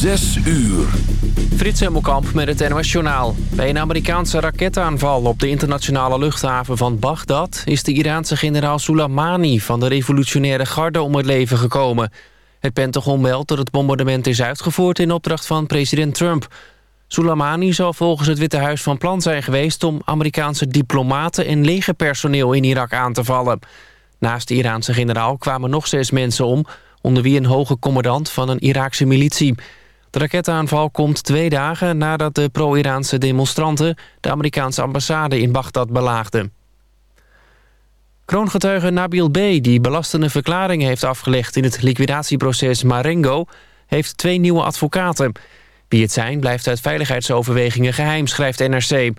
Zes uur. Frits Hemmelkamp met het NOS Journaal. Bij een Amerikaanse raketaanval op de internationale luchthaven van Bagdad... is de Iraanse generaal Soleimani van de revolutionaire garde om het leven gekomen. Het Pentagon meldt dat het bombardement is uitgevoerd in opdracht van president Trump. Soleimani zal volgens het Witte Huis van plan zijn geweest... om Amerikaanse diplomaten en legerpersoneel in Irak aan te vallen. Naast de Iraanse generaal kwamen nog zes mensen om... onder wie een hoge commandant van een Iraakse militie... De raketaanval komt twee dagen nadat de pro-Iraanse demonstranten... de Amerikaanse ambassade in Bagdad belaagden. Kroongetuige Nabil B., die belastende verklaringen heeft afgelegd... in het liquidatieproces Marengo, heeft twee nieuwe advocaten. Wie het zijn, blijft uit veiligheidsoverwegingen geheim, schrijft NRC.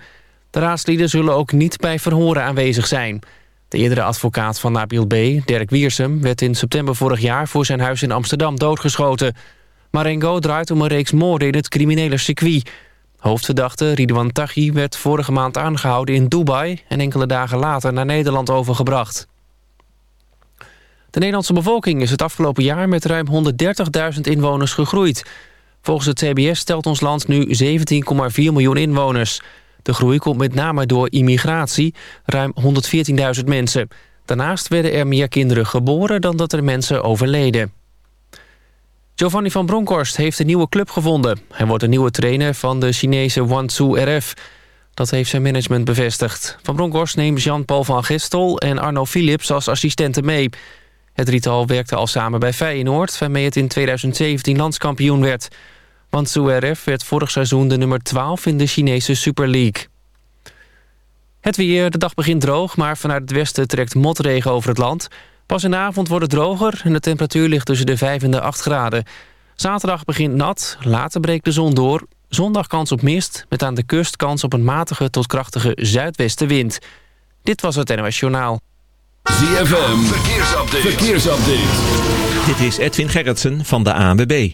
De raadslieden zullen ook niet bij verhoren aanwezig zijn. De eerdere advocaat van Nabil B., Dirk Wiersum... werd in september vorig jaar voor zijn huis in Amsterdam doodgeschoten... Marengo draait om een reeks moorden in het criminele circuit. Hoofdverdachte Ridwan Taghi werd vorige maand aangehouden in Dubai... en enkele dagen later naar Nederland overgebracht. De Nederlandse bevolking is het afgelopen jaar met ruim 130.000 inwoners gegroeid. Volgens het CBS stelt ons land nu 17,4 miljoen inwoners. De groei komt met name door immigratie, ruim 114.000 mensen. Daarnaast werden er meer kinderen geboren dan dat er mensen overleden. Giovanni van Bronckhorst heeft een nieuwe club gevonden. Hij wordt de nieuwe trainer van de Chinese Wanzhou RF. Dat heeft zijn management bevestigd. Van Bronckhorst neemt Jean-Paul van Gestel en Arno Philips als assistenten mee. Het drietal werkte al samen bij Feyenoord... waarmee het in 2017 landskampioen werd. Wanzhou RF werd vorig seizoen de nummer 12 in de Chinese Super League. Het weer, de dag begint droog, maar vanuit het westen trekt motregen over het land... Pas in de avond wordt het droger en de temperatuur ligt tussen de 5 en de 8 graden. Zaterdag begint nat, later breekt de zon door. Zondag kans op mist, met aan de kust kans op een matige tot krachtige zuidwestenwind. Dit was het NOS Journaal. ZFM, verkeersupdate. verkeersupdate. Dit is Edwin Gerritsen van de ANWB.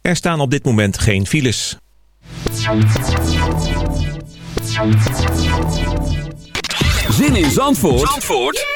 Er staan op dit moment geen files. Zin in Zandvoort? Zandvoort?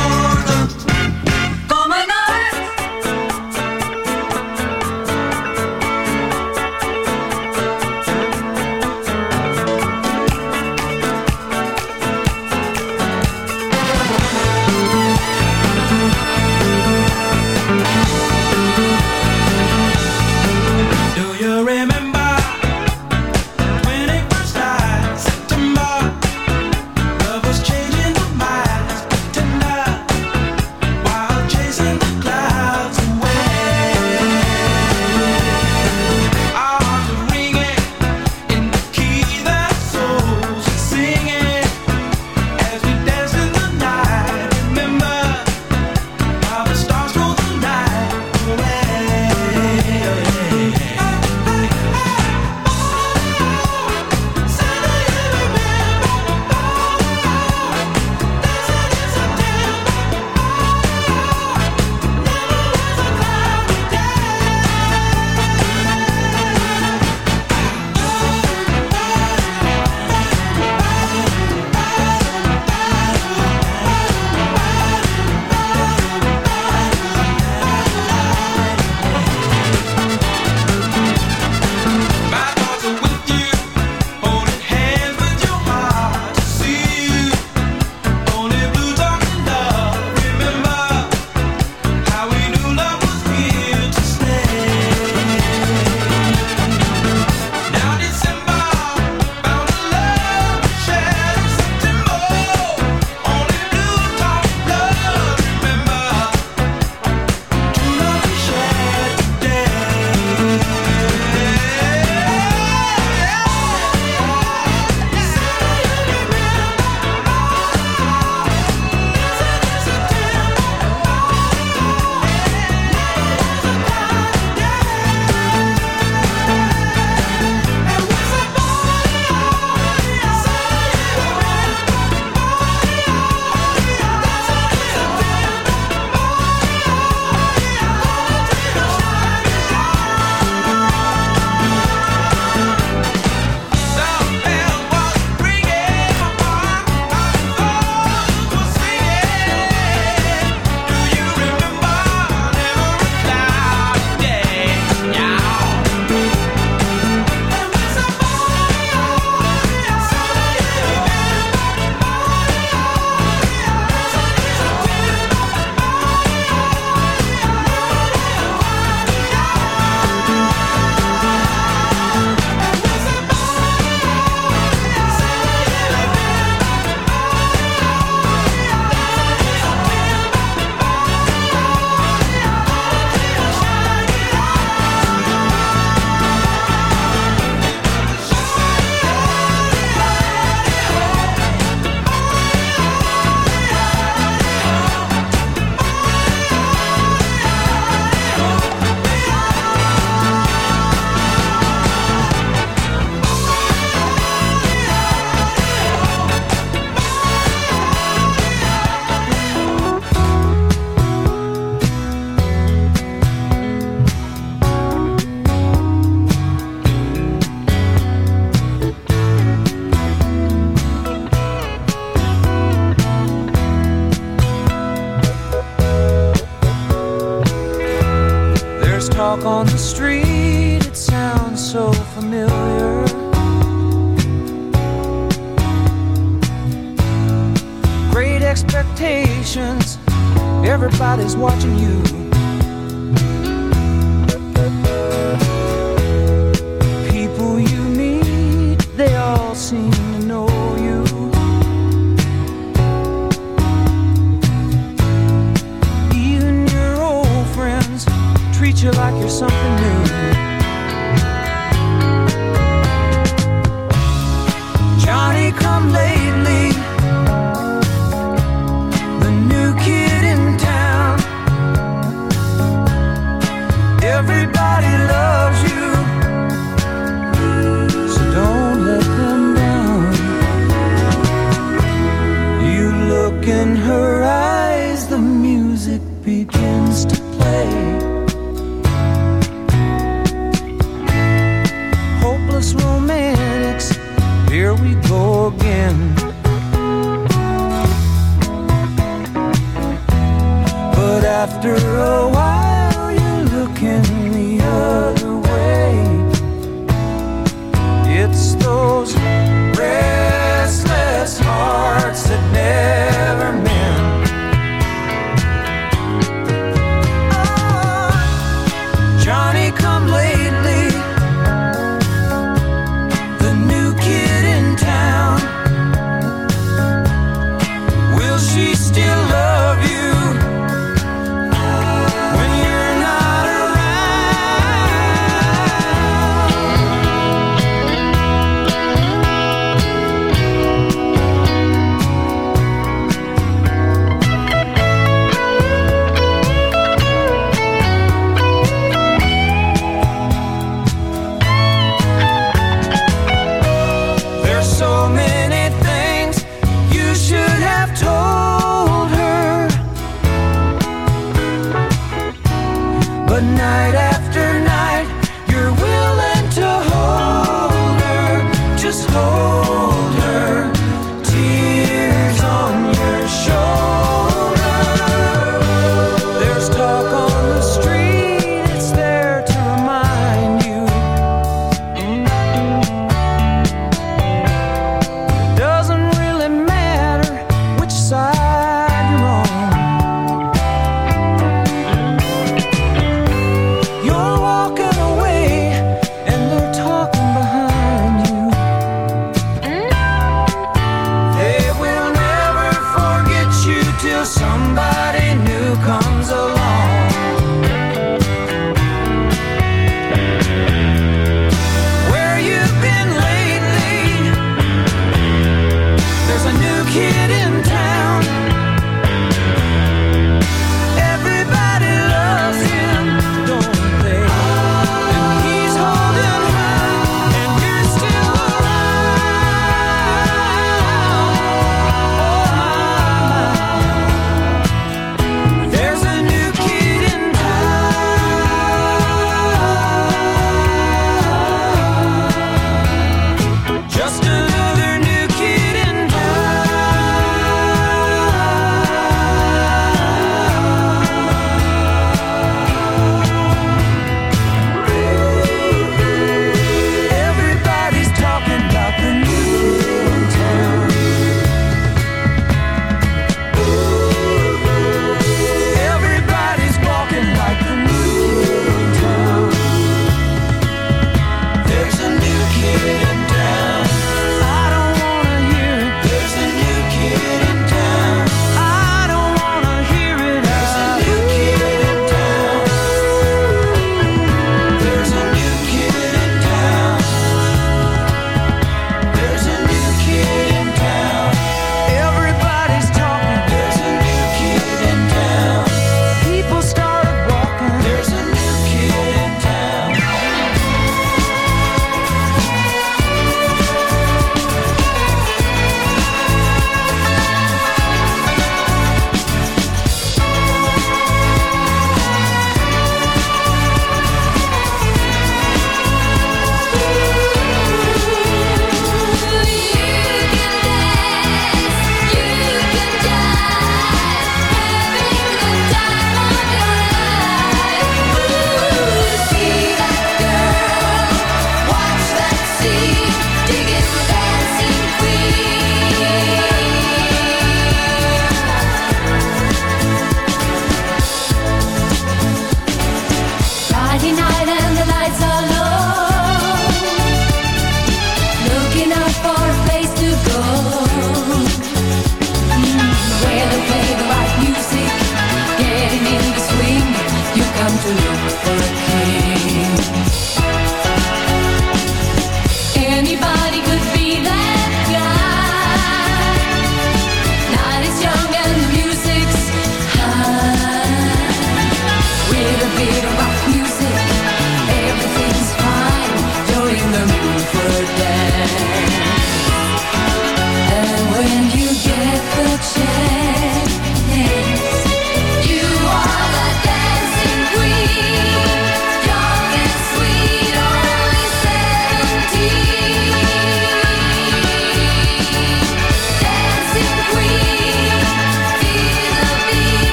after a while,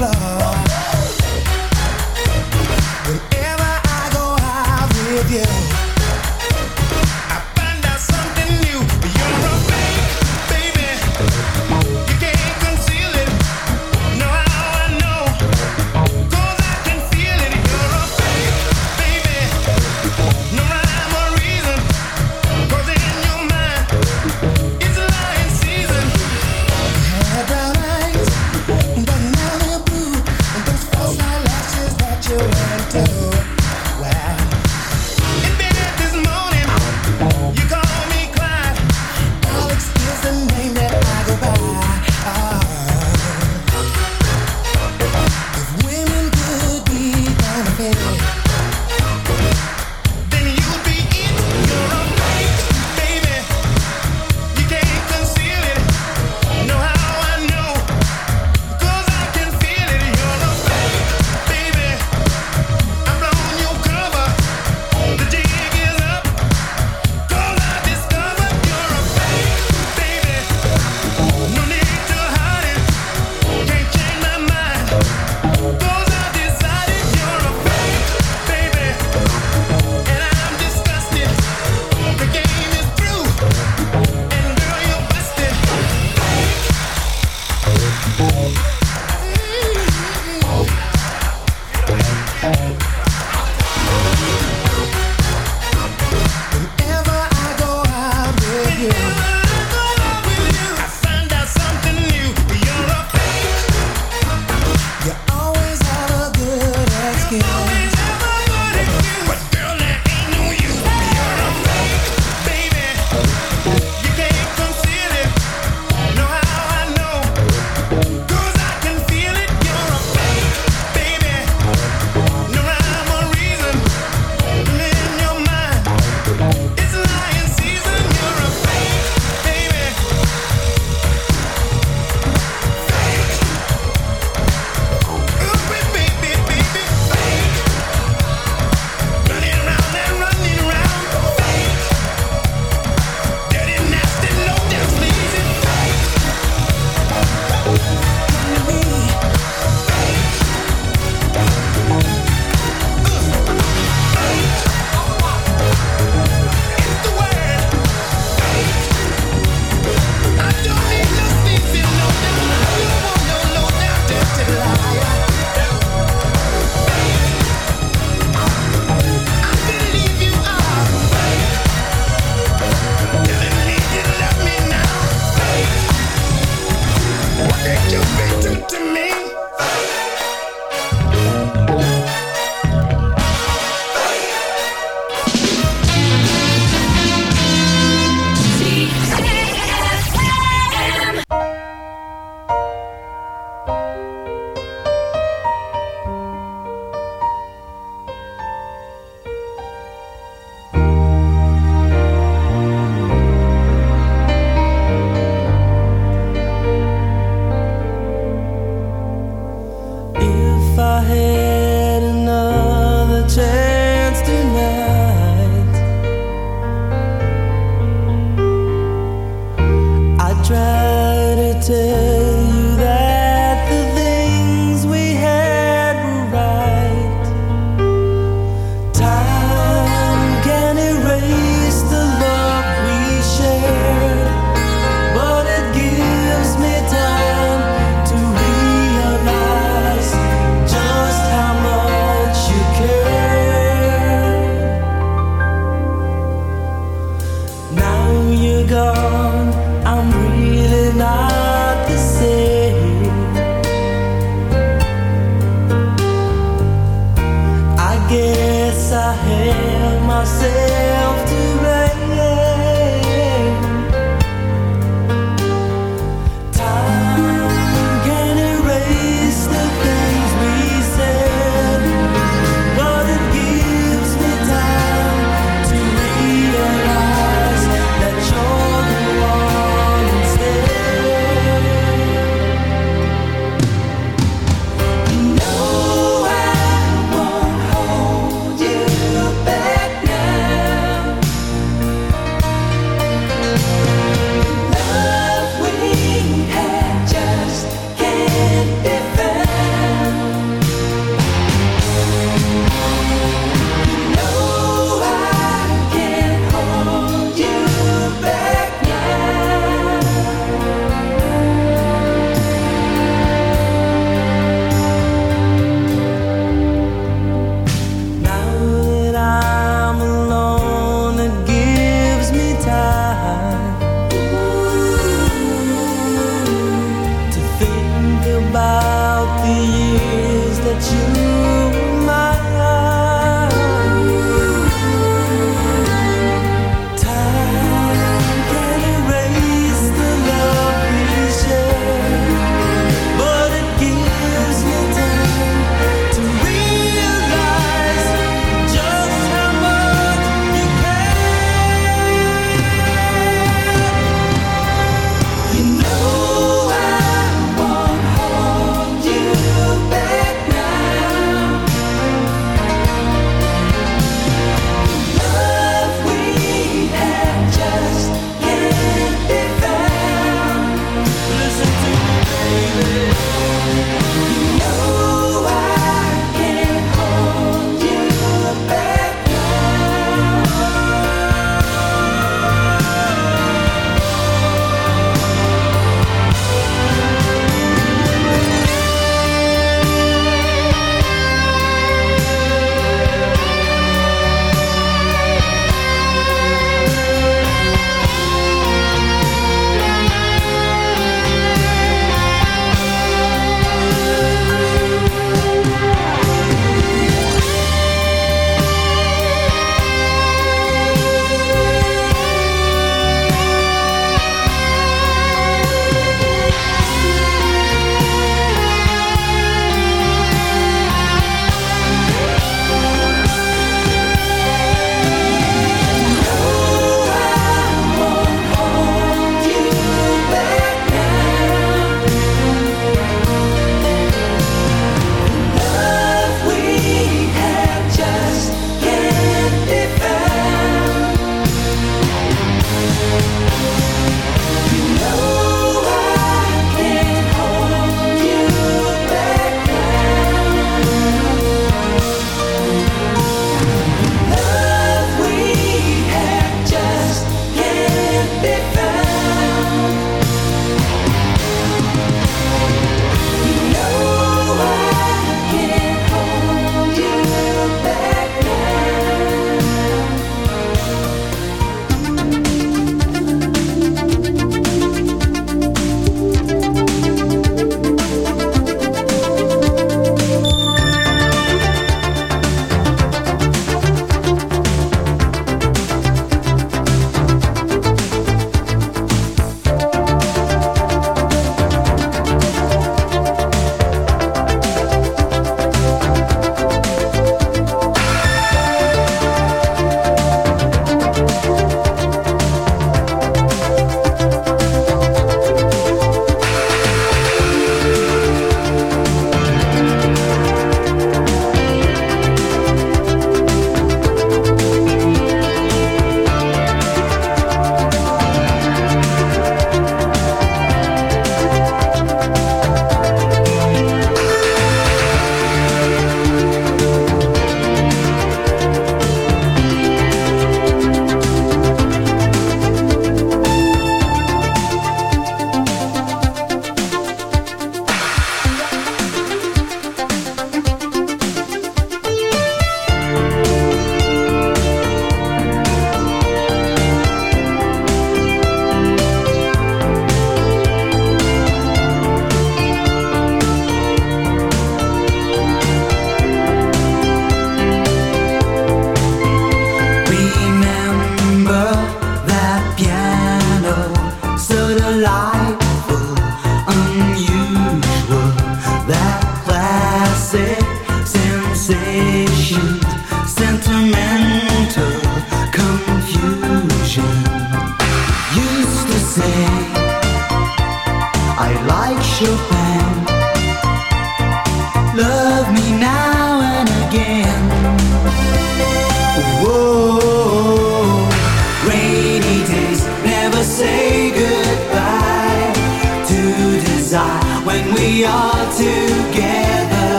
floor.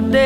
today.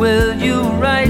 will you write?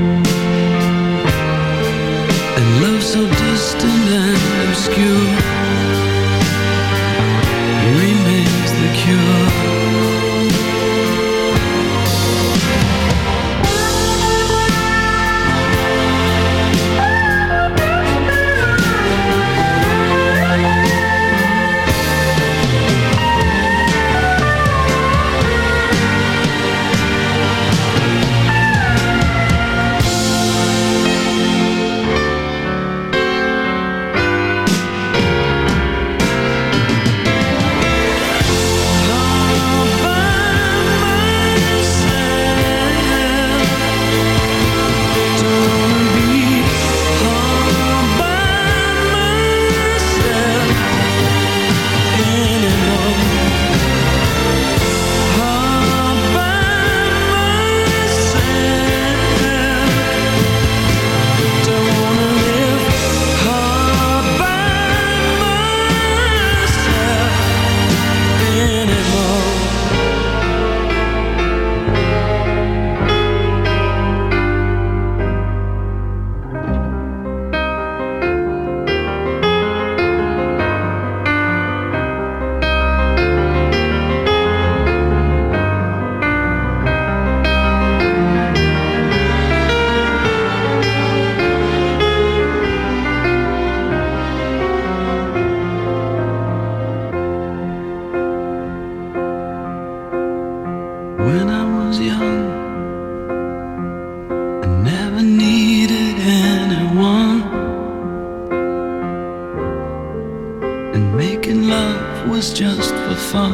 fun.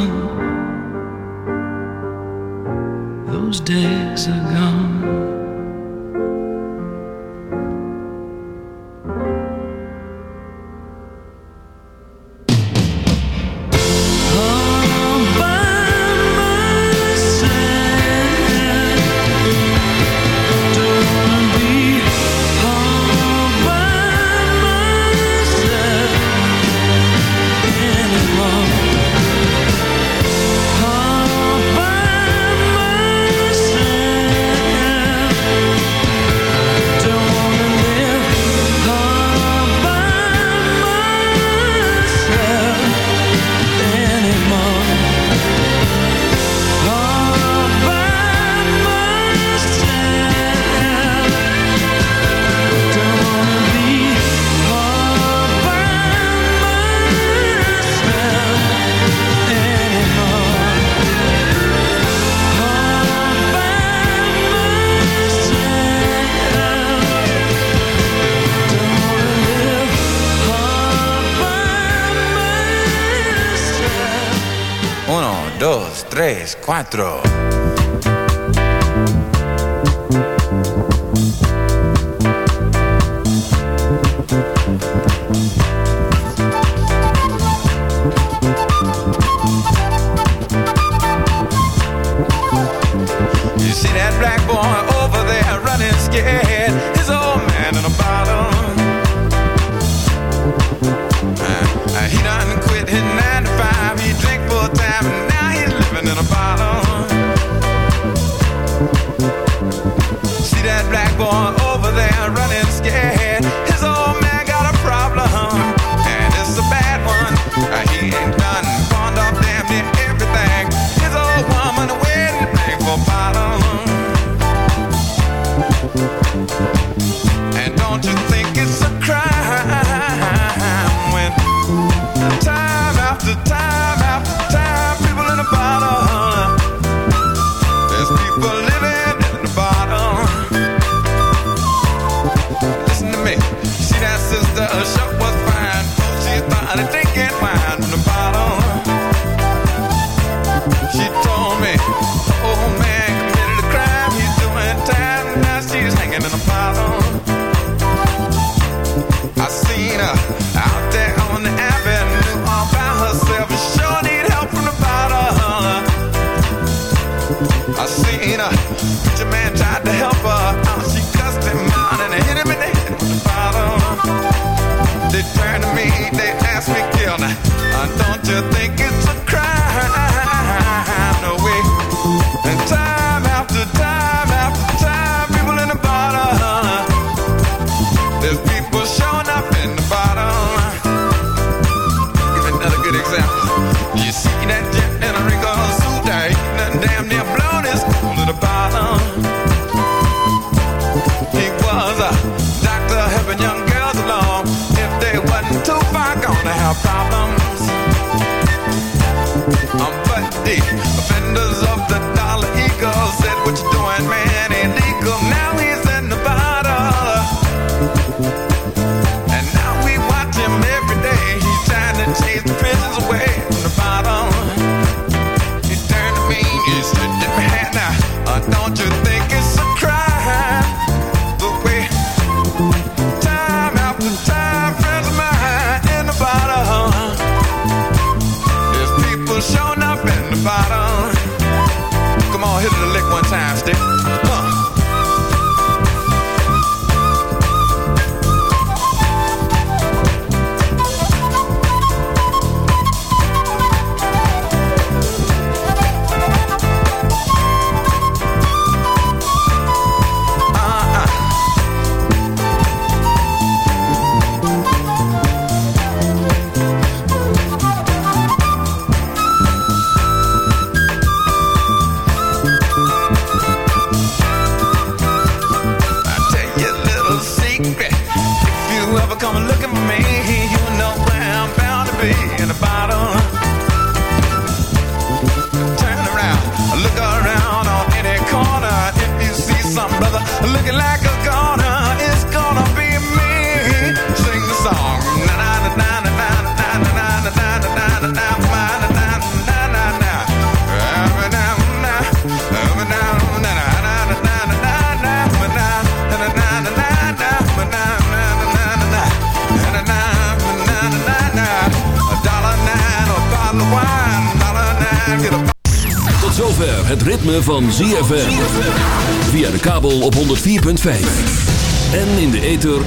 Those days are gone. cuatro.